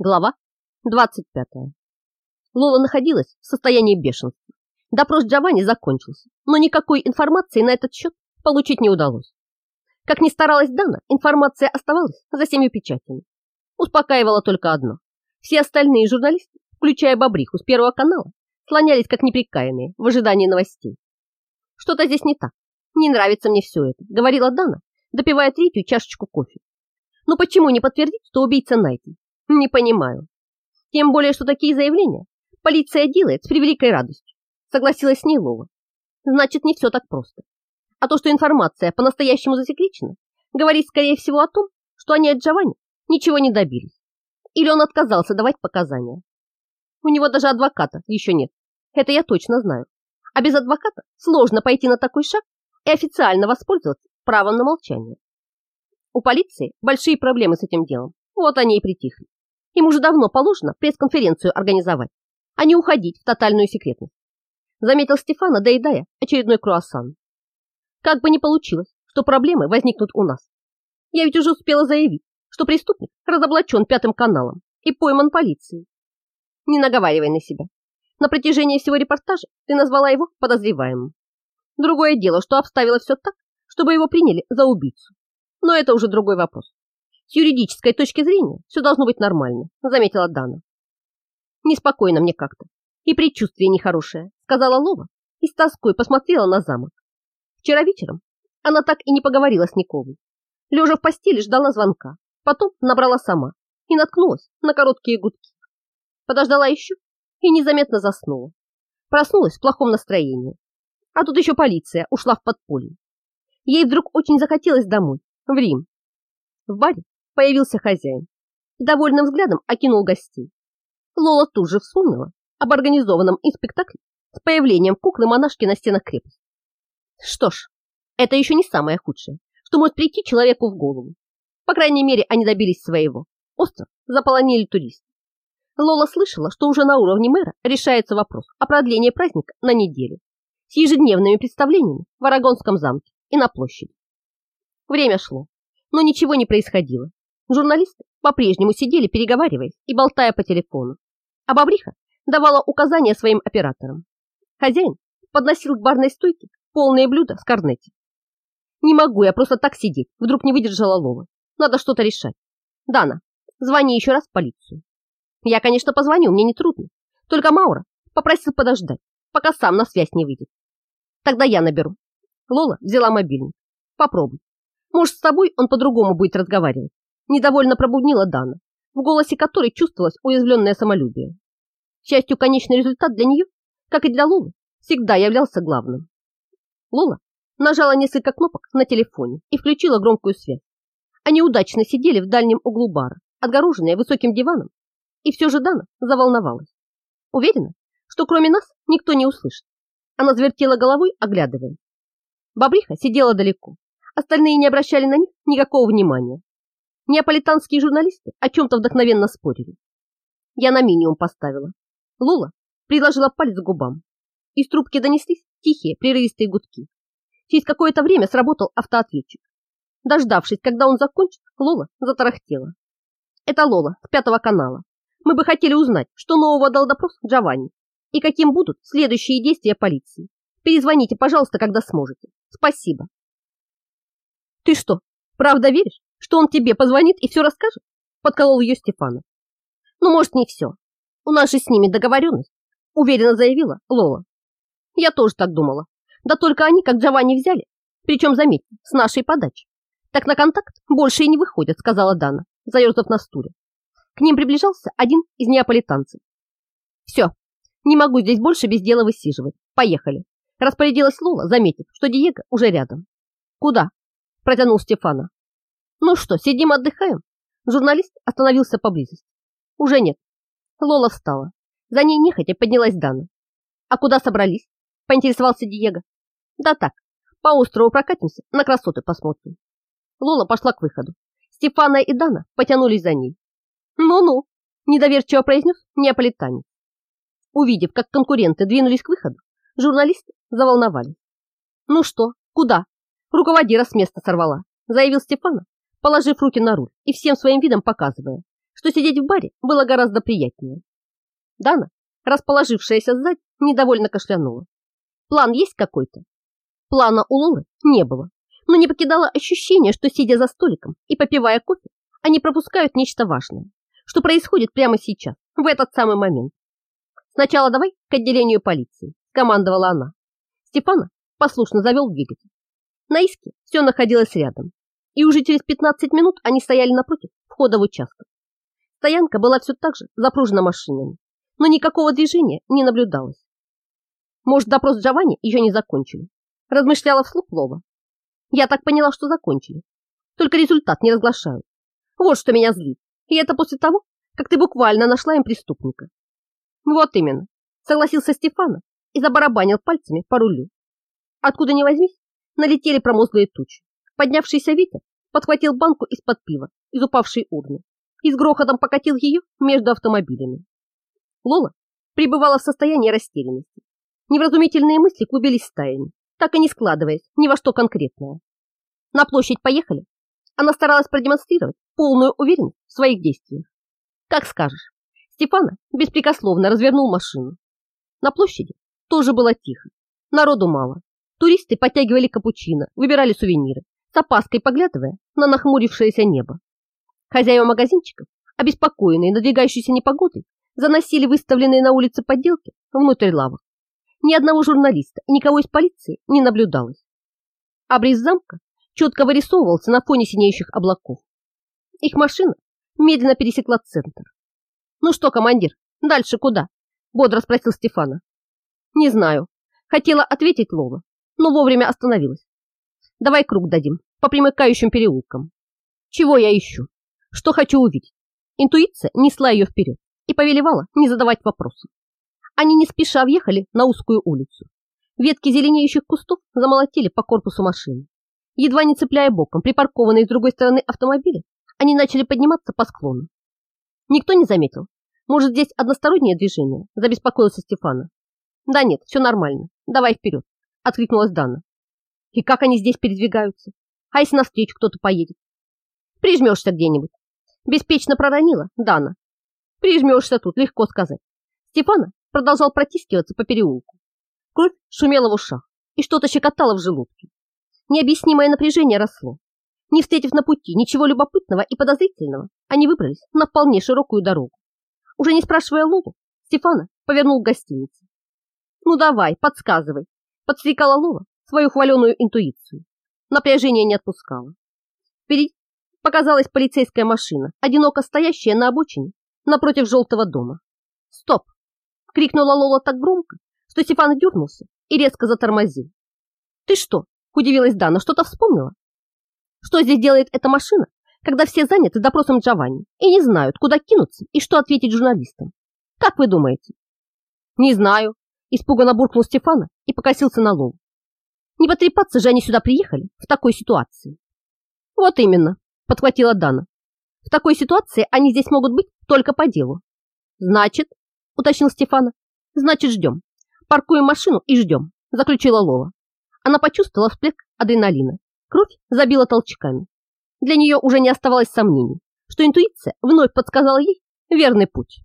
Глава 25. Лола находилась в состоянии бешенства. Допрос Джованни закончился, но никакой информации на этот счет получить не удалось. Как ни старалась Дана, информация оставалась за семью печатями. Успокаивало только одно. Все остальные журналисты, включая Бобриху с Первого канала, слонялись как неприкаянные в ожидании новостей. Что-то здесь не так. Не нравится мне все это, говорила Дана, допивая третью чашечку кофе. Но почему не подтвердить, что убийца найден? Не понимаю. Тем более, что такие заявления полиция делает с превеликой радостью. Согласилась с ней Лова. Значит, не все так просто. А то, что информация по-настоящему засекречена, говорит, скорее всего, о том, что они от Джованни ничего не добились. Или он отказался давать показания. У него даже адвоката еще нет. Это я точно знаю. А без адвоката сложно пойти на такой шаг и официально воспользоваться правом на молчание. У полиции большие проблемы с этим делом. Вот они и притихли. Им уже давно положено пресс-конференцию организовать, а не уходить в тотальную секретность. Заметил Стефана, доедая очередной круассан. Как бы ни получилось, что проблемы возникнут у нас. Я ведь уже успела заявить, что преступник разоблачен пятым каналом и пойман полицией. Не наговаривай на себя. На протяжении всего репортажа ты назвала его подозреваемым. Другое дело, что обставила все так, чтобы его приняли за убийцу. Но это уже другой вопрос. С юридической точки зрения все должно быть нормально, заметила Дана. Неспокойно мне как-то. И предчувствие нехорошее, сказала Лова и с тоской посмотрела на замок. Вчера вечером она так и не поговорила с Никовой. Лежа в постели ждала звонка, потом набрала сама и наткнулась на короткие гудки. Подождала еще и незаметно заснула. Проснулась в плохом настроении. А тут еще полиция ушла в подполье. Ей вдруг очень захотелось домой, в Рим. В баре появился хозяин и довольным взглядом окинул гостей. Лола тут же вспомнила об организованном им спектакле с появлением куклы-монашки на стенах крепости. Что ж, это еще не самое худшее, что может прийти человеку в голову. По крайней мере, они добились своего. Остров заполонили туристы. Лола слышала, что уже на уровне мэра решается вопрос о продлении праздника на неделю с ежедневными представлениями в Арагонском замке и на площади. Время шло, но ничего не происходило. Журналисты по-прежнему сидели, переговариваясь и болтая по телефону. А Бобриха давала указания своим операторам. Хозяин подносил к барной стойке полные блюда с корнетти. «Не могу я просто так сидеть», вдруг не выдержала Лова. «Надо что-то решать. Дана, звони еще раз в полицию». «Я, конечно, позвоню, мне не трудно. Только Маура попросил подождать, пока сам на связь не выйдет. Тогда я наберу». Лола взяла мобильник. «Попробуй. Может, с тобой он по-другому будет разговаривать недовольно пробуднила Дана, в голосе которой чувствовалось уязвленное самолюбие. К счастью, конечный результат для нее, как и для Лолы, всегда являлся главным. Лола нажала несколько кнопок на телефоне и включила громкую связь. Они удачно сидели в дальнем углу бара, отгороженные высоким диваном, и все же Дана заволновалась. Уверена, что кроме нас никто не услышит. Она завертела головой, оглядывая. Бобриха сидела далеко. Остальные не обращали на них никакого внимания. Неаполитанские журналисты о чем-то вдохновенно спорили. Я на минимум поставила. Лола приложила палец к губам. Из трубки донеслись тихие, прерывистые гудки. Через какое-то время сработал автоответчик. Дождавшись, когда он закончит, Лола затарахтела. Это Лола с пятого канала. Мы бы хотели узнать, что нового дал допрос Джованни и каким будут следующие действия полиции. Перезвоните, пожалуйста, когда сможете. Спасибо. Ты что, правда веришь, что он тебе позвонит и все расскажет? Подколол ее Стефана. Ну, может, не все. У нас же с ними договоренность, уверенно заявила Лола. Я тоже так думала. Да только они, как Джованни, взяли. Причем, заметьте, с нашей подачи. Так на контакт больше и не выходят, сказала Дана, заерзав на стуле. К ним приближался один из неаполитанцев. Все, не могу здесь больше без дела высиживать. Поехали. Распорядилась Лола, заметив, что Диего уже рядом. Куда? Протянул Стефана. Ну что, сидим отдыхаем? Журналист остановился поблизости. Уже нет. Лола встала. За ней нехотя поднялась Дана. А куда собрались? Поинтересовался Диего. Да так, по острову прокатимся, на красоты посмотрим. Лола пошла к выходу. Стефана и Дана потянулись за ней. Ну-ну, недоверчиво произнес неаполитанец. Увидев, как конкуренты двинулись к выходу, журналисты заволновались. Ну что, куда? Руководира с места сорвала, заявил Стефана, положив руки на руль и всем своим видом показывая, что сидеть в баре было гораздо приятнее. Дана, расположившаяся сзади, недовольно кашлянула. План есть какой-то? Плана у Лолы не было, но не покидало ощущение, что, сидя за столиком и попивая кофе, они пропускают нечто важное, что происходит прямо сейчас, в этот самый момент. Сначала давай к отделению полиции, командовала она. Степана послушно завел двигатель. На иске все находилось рядом, и уже через 15 минут они стояли напротив входа в участок. Стоянка была все так же запружена машинами, но никакого движения не наблюдалось. Может, допрос Джованни еще не закончили? Размышляла вслух Лова. Я так поняла, что закончили. Только результат не разглашают. Вот что меня злит. И это после того, как ты буквально нашла им преступника. Вот именно, согласился Стефана и забарабанил пальцами по рулю. Откуда ни возьмись, налетели промозглые тучи. Поднявшийся ветер подхватил банку из-под пива из упавшей урны и с грохотом покатил ее между автомобилями. Лола пребывала в состоянии растерянности. Невразумительные мысли клубились стаями, так и не складываясь ни во что конкретное. На площадь поехали. Она старалась продемонстрировать полную уверенность в своих действиях. Как скажешь. Стефана беспрекословно развернул машину. На площади тоже было тихо. Народу мало. Туристы подтягивали капучино, выбирали сувениры, с опаской поглядывая на нахмурившееся небо. Хозяева магазинчиков, обеспокоенные надвигающейся непогодой, заносили выставленные на улице подделки внутрь лавок. Ни одного журналиста и никого из полиции не наблюдалось. Обрез замка четко вырисовывался на фоне синеющих облаков. Их машина медленно пересекла центр. «Ну что, командир, дальше куда?» – бодро спросил Стефана. «Не знаю». Хотела ответить Лола, но вовремя остановилась. «Давай круг дадим по примыкающим переулкам. Чего я ищу? Что хочу увидеть?» Интуиция несла ее вперед и повелевала не задавать вопросов. Они не спеша въехали на узкую улицу. Ветки зеленеющих кустов замолотили по корпусу машины. Едва не цепляя боком припаркованные с другой стороны автомобили, они начали подниматься по склону. Никто не заметил. Может, здесь одностороннее движение? Забеспокоился Стефана. Да нет, все нормально. Давай вперед. Откликнулась Дана. И как они здесь передвигаются? А если навстречу кто-то поедет? Прижмешься где-нибудь. Беспечно проронила Дана. Прижмешься тут, легко сказать. Стефана продолжал протискиваться по переулку. Кровь шумела в ушах и что-то щекотало в желудке. Необъяснимое напряжение росло. Не встретив на пути ничего любопытного и подозрительного, они выбрались на вполне широкую дорогу. Уже не спрашивая Лолу, Стефана повернул к гостинице. «Ну давай, подсказывай», — подстрекала Лола свою хваленую интуицию. Напряжение не отпускало. Впереди показалась полицейская машина, одиноко стоящая на обочине напротив желтого дома. «Стоп!» — крикнула Лола так громко, что Стефан дернулся и резко затормозил. «Ты что?» — удивилась Дана. «Что-то вспомнила?» Что здесь делает эта машина, когда все заняты допросом Джованни и не знают, куда кинуться и что ответить журналистам? Как вы думаете? Не знаю, испуганно буркнул Стефана и покосился на Лолу. Не потрепаться же они сюда приехали в такой ситуации. Вот именно, подхватила Дана. В такой ситуации они здесь могут быть только по делу. Значит, уточнил Стефана, значит ждем. Паркуем машину и ждем, заключила Лола. Она почувствовала всплеск адреналина Кровь забила толчками. Для нее уже не оставалось сомнений, что интуиция вновь подсказала ей верный путь.